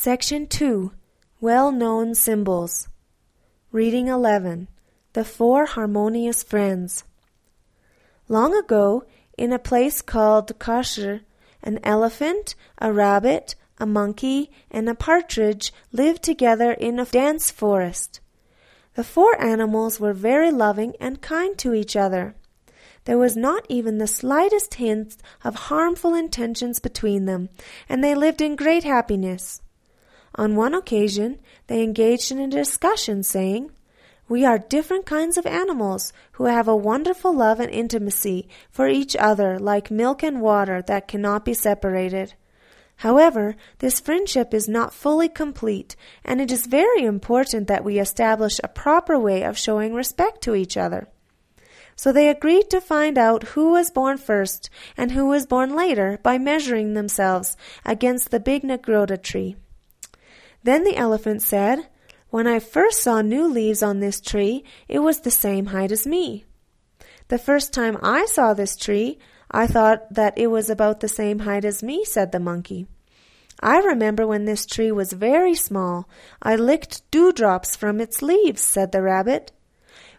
Section 2 Well known symbols. Reading 11 The Four Harmonious Friends. Long ago, in a place called Kashir, an elephant, a rabbit, a monkey, and a partridge lived together in a dense forest. The four animals were very loving and kind to each other. There was not even the slightest hint of harmful intentions between them, and they lived in great happiness. On one occasion, they engaged in a discussion, saying, We are different kinds of animals who have a wonderful love and intimacy for each other like milk and water that cannot be separated. However, this friendship is not fully complete, and it is very important that we establish a proper way of showing respect to each other. So they agreed to find out who was born first and who was born later by measuring themselves against the big Nyagrodha tree. Then the elephant said, When I first saw new leaves on this tree, it was the same height as me. The first time I saw this tree, I thought that it was about the same height as me, said the monkey. I remember when this tree was very small. I licked dewdrops from its leaves, said the rabbit.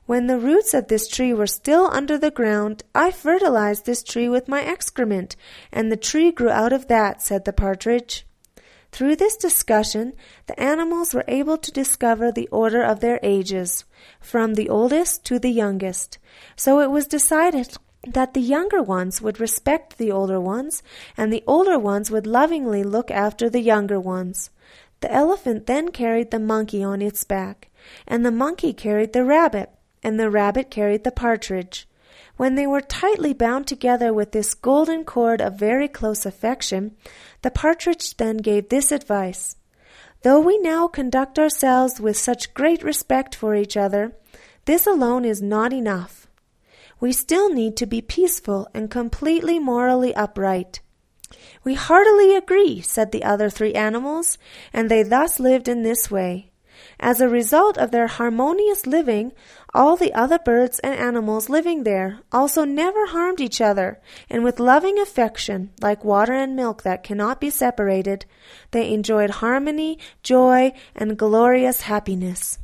When the roots of this tree were still under the ground, I fertilized this tree with my excrement, and the tree grew out of that, said the partridge. Through this discussion, the animals were able to discover the order of their ages, from the oldest to the youngest. So it was decided that the younger ones would respect the older ones, and the older ones would lovingly look after the younger ones. The elephant then carried the monkey on its back, and the monkey carried the rabbit, and the rabbit carried the partridge. When they were tightly bound together with this golden cord of very close affection, the partridge then gave this advice Though we now conduct ourselves with such great respect for each other, this alone is not enough we still need to be peaceful and completely morally upright. We heartily agree, said the other three animals, and they thus lived in this way. As a result of their harmonious living, all the other birds and animals living there also never harmed each other, and with loving affection, like water and milk that cannot be separated, they enjoyed harmony, joy, and glorious happiness.